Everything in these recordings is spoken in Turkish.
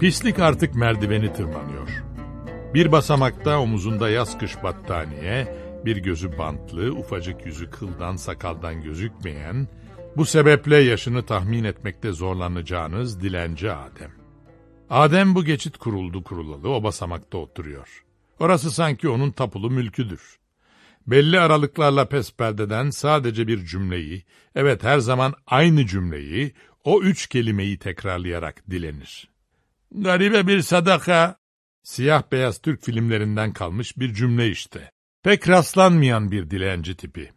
Pislik artık merdiveni tırmanıyor. Bir basamakta omuzunda yaz kış battaniye, bir gözü bantlı, ufacık yüzü kıldan sakaldan gözükmeyen, bu sebeple yaşını tahmin etmekte zorlanacağınız dilenci Adem. Adem bu geçit kuruldu kurulalı o basamakta oturuyor. Orası sanki onun tapulu mülküdür. Belli aralıklarla pesperdeden sadece bir cümleyi, evet her zaman aynı cümleyi, o üç kelimeyi tekrarlayarak dilenir. Garibe bir sadaka. Siyah beyaz Türk filmlerinden kalmış bir cümle işte. Pek rastlanmayan bir dilenci tipi.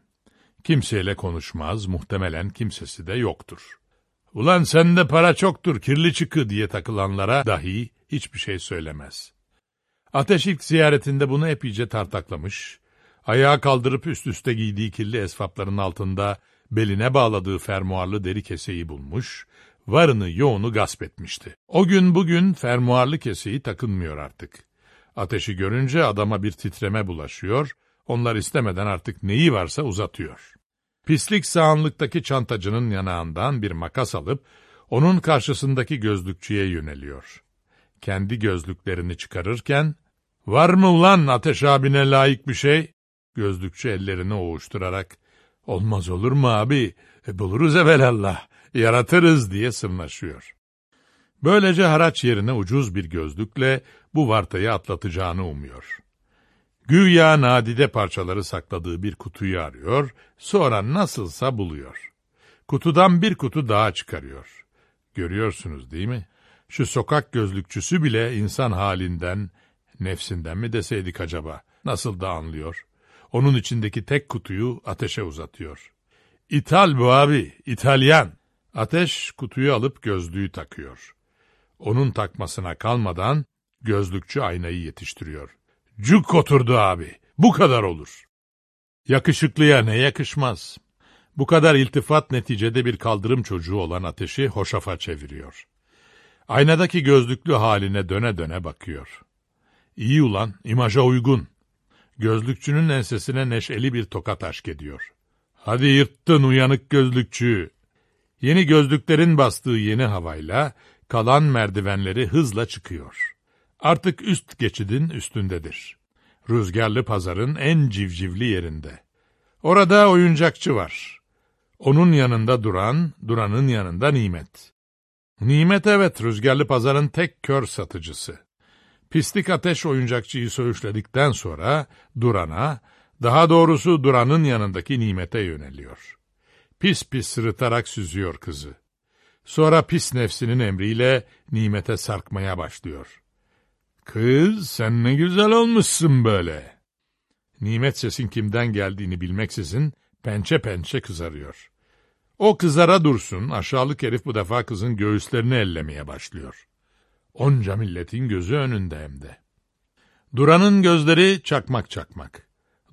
Kimseyle konuşmaz, muhtemelen kimsesi de yoktur. Ulan sende para çoktur, kirli çıkı diye takılanlara dahi hiçbir şey söylemez. Ateş ilk ziyaretinde bunu epeyce tartaklamış, ayağa kaldırıp üst üste giydiği kirli esvapların altında beline bağladığı fermuarlı deri keseyi bulmuş, varını yoğunu gasp etmişti. O gün bugün fermuarlı keseyi takınmıyor artık. Ateşi görünce adama bir titreme bulaşıyor, onlar istemeden artık neyi varsa uzatıyor. Pislik sağanlıktaki çantacının yanağından bir makas alıp, onun karşısındaki gözlükçüye yöneliyor. Kendi gözlüklerini çıkarırken, ''Var mı ulan Ateş abine layık bir şey?'' Gözlükçü ellerini ovuşturarak, ''Olmaz olur mu abi? E, buluruz evelallah, yaratırız.'' diye sırnaşıyor. Böylece haraç yerine ucuz bir gözlükle bu vartayı atlatacağını umuyor. Güya nadide parçaları sakladığı bir kutuyu arıyor, sonra nasılsa buluyor. Kutudan bir kutu daha çıkarıyor. Görüyorsunuz değil mi? Şu sokak gözlükçüsü bile insan halinden, nefsinden mi deseydik acaba? Nasıl da anlıyor? Onun içindeki tek kutuyu ateşe uzatıyor. İthal bu abi, İtalyan. Ateş kutuyu alıp gözlüğü takıyor. Onun takmasına kalmadan gözlükçü aynayı yetiştiriyor. Cuk oturdu abi. Bu kadar olur. Yakışıklıya ne yakışmaz. Bu kadar iltifat neticede bir kaldırım çocuğu olan ateşi hoşafa çeviriyor. Aynadaki gözlüklü haline döne döne bakıyor. İyi ulan, imaja uygun. Gözlükçünün ensesine neşeli bir tokat aşk ediyor. Hadi yırttın uyanık gözlükçü. Yeni gözlüklerin bastığı yeni havayla kalan merdivenleri hızla çıkıyor. Artık üst geçidin üstündedir. Rüzgarlı pazarın en civcivli yerinde. Orada oyuncakçı var. Onun yanında duran, duranın yanında nimet. Nimet evet rüzgarlı pazarın tek kör satıcısı. Pislik ateş oyuncakçıyı söğüşledikten sonra durana, daha doğrusu duranın yanındaki nimete yöneliyor. Pis pis sırıtarak süzüyor kızı. Sonra pis nefsinin emriyle nimete sarkmaya başlıyor. Kız sen ne güzel olmuşsun böyle. Nimet sesin kimden geldiğini bilmeksizin pençe pençe kızarıyor. O kızara dursun aşağılık herif bu defa kızın göğüslerini ellemeye başlıyor. Onca milletin gözü önünde hem de. Duran'ın gözleri çakmak çakmak.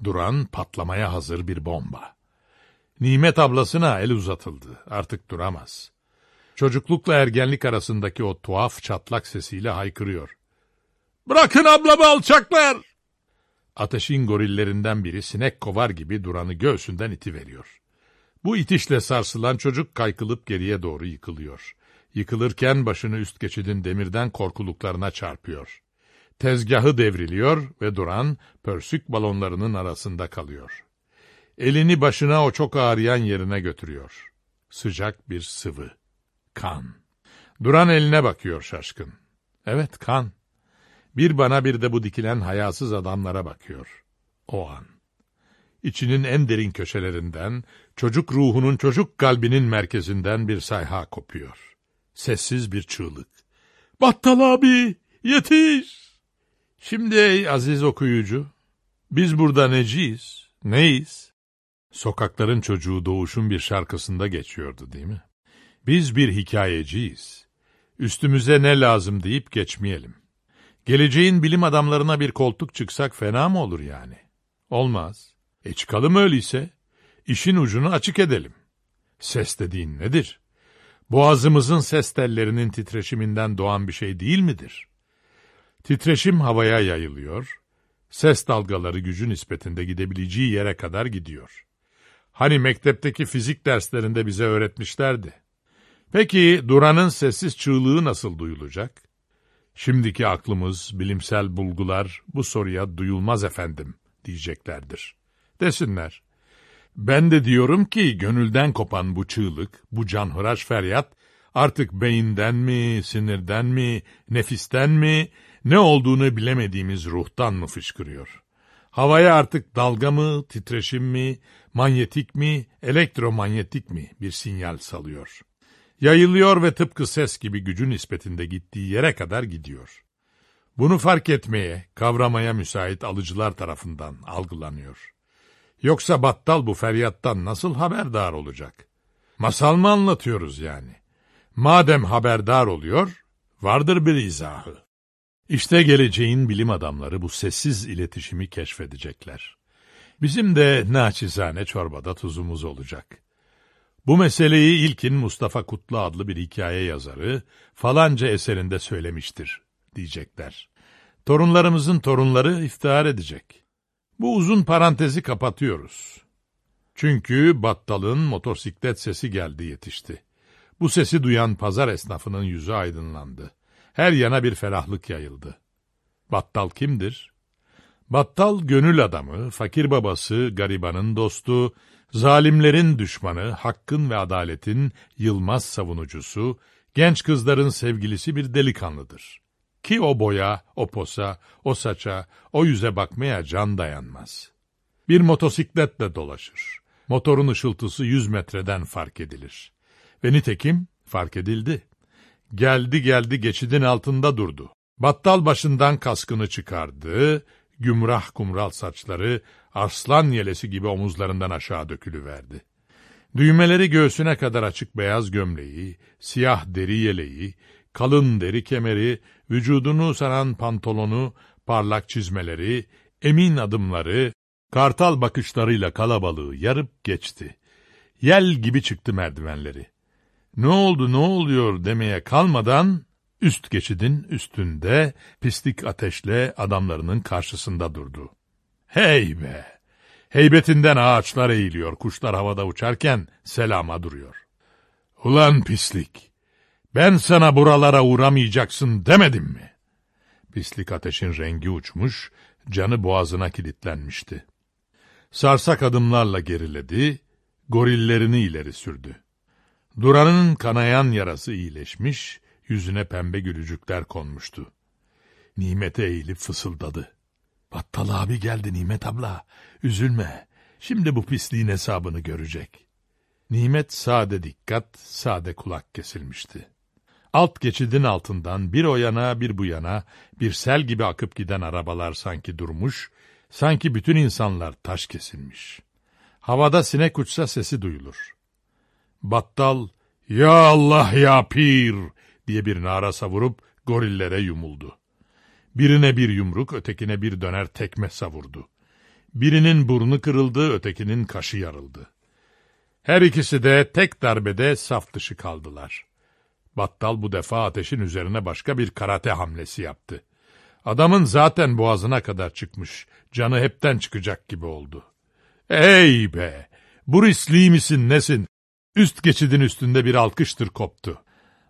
Duran patlamaya hazır bir bomba. Nimet ablasına el uzatıldı. Artık duramaz. Çocuklukla ergenlik arasındaki o tuhaf çatlak sesiyle haykırıyor. Bırakın ablamı alçaklar! Ateşin gorillerinden biri sinek kovar gibi Duran'ı göğsünden iti veriyor. Bu itişle sarsılan çocuk kaykılıp geriye doğru yıkılıyor. Yıkılırken başını üst geçidin demirden korkuluklarına çarpıyor. Tezgahı devriliyor ve Duran pörsük balonlarının arasında kalıyor. Elini başına o çok ağrıyan yerine götürüyor. Sıcak bir sıvı. Kan. Duran eline bakıyor şaşkın. Evet kan. Bir bana bir de bu dikilen hayasız adamlara bakıyor. O an. İçinin en derin köşelerinden, çocuk ruhunun çocuk kalbinin merkezinden bir sayha kopuyor. Sessiz bir çığlık. Battal abi, yetiş! Şimdi ey aziz okuyucu, biz burada neciyiz, neyiz? Sokakların çocuğu doğuşun bir şarkısında geçiyordu değil mi? Biz bir hikayeciyiz. Üstümüze ne lazım deyip geçmeyelim. Geleceğin bilim adamlarına bir koltuk çıksak fena mı olur yani? Olmaz. E çıkalım öyleyse. İşin ucunu açık edelim. Ses dediğin nedir? Boğazımızın ses tellerinin titreşiminden doğan bir şey değil midir? Titreşim havaya yayılıyor, ses dalgaları gücü nispetinde gidebileceği yere kadar gidiyor. Hani mektepteki fizik derslerinde bize öğretmişlerdi. Peki Duran'ın sessiz çığlığı nasıl duyulacak? Şimdiki aklımız, bilimsel bulgular bu soruya duyulmaz efendim diyeceklerdir. Desinler. Ben de diyorum ki gönülden kopan bu çığlık, bu canhıraş feryat artık beyinden mi, sinirden mi, nefisten mi, ne olduğunu bilemediğimiz ruhtan mı fışkırıyor? Havaya artık dalga mı, titreşim mi, manyetik mi, elektromanyetik mi bir sinyal salıyor. Yayılıyor ve tıpkı ses gibi gücün nispetinde gittiği yere kadar gidiyor. Bunu fark etmeye, kavramaya müsait alıcılar tarafından algılanıyor. Yoksa battal bu feryattan nasıl haberdar olacak? Masal mı anlatıyoruz yani? Madem haberdar oluyor, vardır bir izahı. İşte geleceğin bilim adamları bu sessiz iletişimi keşfedecekler. Bizim de naçizane çorbada tuzumuz olacak. Bu meseleyi ilkin Mustafa Kutlu adlı bir hikaye yazarı falanca eserinde söylemiştir diyecekler. Torunlarımızın torunları iftihar edecek. Bu uzun parantezi kapatıyoruz. Çünkü battalın motosiklet sesi geldi yetişti. Bu sesi duyan pazar esnafının yüzü aydınlandı. Her yana bir ferahlık yayıldı. Battal kimdir? Battal gönül adamı, fakir babası, garibanın dostu, zalimlerin düşmanı, hakkın ve adaletin yılmaz savunucusu, genç kızların sevgilisi bir delikanlıdır. Ki o boya, o posa, o saça, o yüze bakmaya can dayanmaz. Bir motosikletle dolaşır. Motorun ışıltısı yüz metreden fark edilir. Ve nitekim fark edildi. Geldi geldi geçidin altında durdu. Battal başından kaskını çıkardı, gümrah kumral saçları arslan yelesi gibi omuzlarından aşağı dökülüverdi. Düğmeleri göğsüne kadar açık beyaz gömleği, siyah deri yeleği, kalın deri kemeri, vücudunu saran pantolonu, parlak çizmeleri, emin adımları, kartal bakışlarıyla kalabalığı yarıp geçti. Yel gibi çıktı merdivenleri. Ne oldu ne oluyor demeye kalmadan üst geçidin üstünde pislik ateşle adamlarının karşısında durdu. Hey be! Heybetinden ağaçlar eğiliyor, kuşlar havada uçarken selama duruyor. Ulan pislik! Ben sana buralara uğramayacaksın demedim mi? Pislik ateşin rengi uçmuş, canı boğazına kilitlenmişti. Sarsak adımlarla geriledi, gorillerini ileri sürdü. Duran'ın kanayan yarası iyileşmiş, yüzüne pembe gülücükler konmuştu. Nimet'e eğilip fısıldadı. Battal abi geldi Nimet abla, üzülme, şimdi bu pisliğin hesabını görecek. Nimet sade dikkat, sade kulak kesilmişti. Alt geçidin altından bir o yana bir bu yana bir sel gibi akıp giden arabalar sanki durmuş, sanki bütün insanlar taş kesilmiş. Havada sinek uçsa sesi duyulur. Battal, ya Allah ya pir diye bir nara savurup gorillere yumuldu. Birine bir yumruk, ötekine bir döner tekme savurdu. Birinin burnu kırıldı, ötekinin kaşı yarıldı. Her ikisi de tek darbede saf dışı kaldılar. Battal bu defa ateşin üzerine başka bir karate hamlesi yaptı. Adamın zaten boğazına kadar çıkmış, canı hepten çıkacak gibi oldu. Ey be! Bu riskli misin nesin? Üst geçidin üstünde bir alkıştır koptu.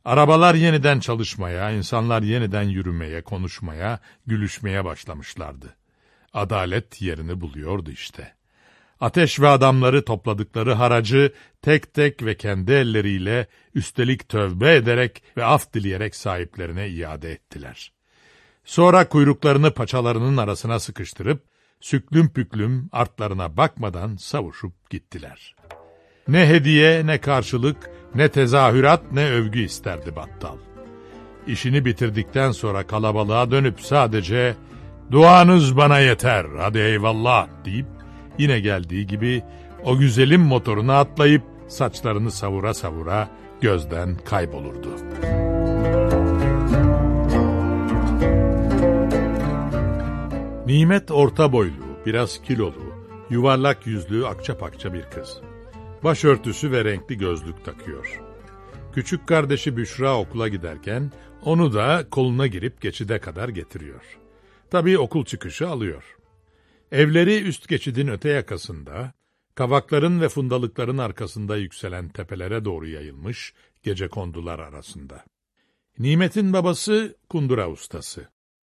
Arabalar yeniden çalışmaya, insanlar yeniden yürümeye, konuşmaya, gülüşmeye başlamışlardı. Adalet yerini buluyordu işte. Ateş ve adamları topladıkları haracı tek tek ve kendi elleriyle üstelik tövbe ederek ve af dileyerek sahiplerine iade ettiler. Sonra kuyruklarını paçalarının arasına sıkıştırıp süklüm püklüm artlarına bakmadan savuşup gittiler. Ne hediye ne karşılık ne tezahürat ne övgü isterdi battal. İşini bitirdikten sonra kalabalığa dönüp sadece duanız bana yeter hadi eyvallah deyip yine geldiği gibi o güzelim motoruna atlayıp saçlarını savura savura gözden kaybolurdu. Nimet orta boylu, biraz kilolu, yuvarlak yüzlü akça pakça bir kız. Başörtüsü ve renkli gözlük takıyor. Küçük kardeşi Büşra okula giderken onu da koluna girip geçide kadar getiriyor. Tabii okul çıkışı alıyor. Evleri üst geçidin öte yakasında, kavakların ve fundalıkların arkasında yükselen tepelere doğru yayılmış gece kondular arasında. Nimet'in babası kundura ustası.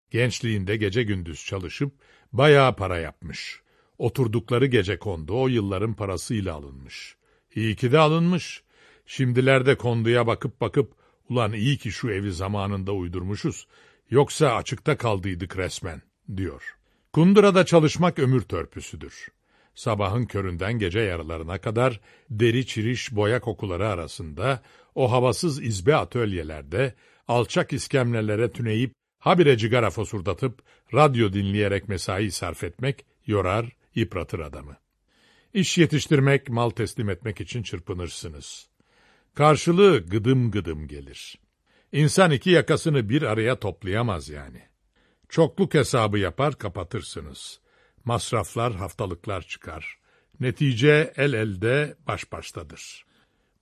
Gençliğinde gece gündüz çalışıp bayağı para yapmış. Oturdukları gece kondu o yılların parasıyla alınmış. İyi ki de alınmış. Şimdilerde konduya bakıp bakıp ulan iyi ki şu evi zamanında uydurmuşuz. Yoksa açıkta kaldıydık resmen diyor. Kundurada çalışmak ömür törpüsüdür. Sabahın köründen gece yarılarına kadar deri çiriş boya kokuları arasında o havasız izbe atölyelerde alçak iskemlelere tüneyip habire cigara fosurdatıp radyo dinleyerek mesai sarf etmek yorar, yıpratır adamı. İş yetiştirmek, mal teslim etmek için çırpınırsınız. Karşılığı gıdım gıdım gelir. İnsan iki yakasını bir araya toplayamaz yani. Çokluk hesabı yapar kapatırsınız. Masraflar haftalıklar çıkar. Netice el elde baş baştadır.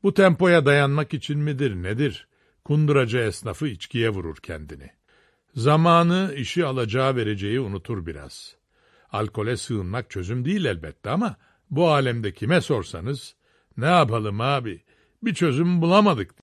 Bu tempoya dayanmak için midir nedir? Kunduracı esnafı içkiye vurur kendini. Zamanı işi alacağı vereceği unutur biraz. Alkole sığınmak çözüm değil elbette ama bu alemde kime sorsanız ne yapalım abi? Bir çözüm bulamadık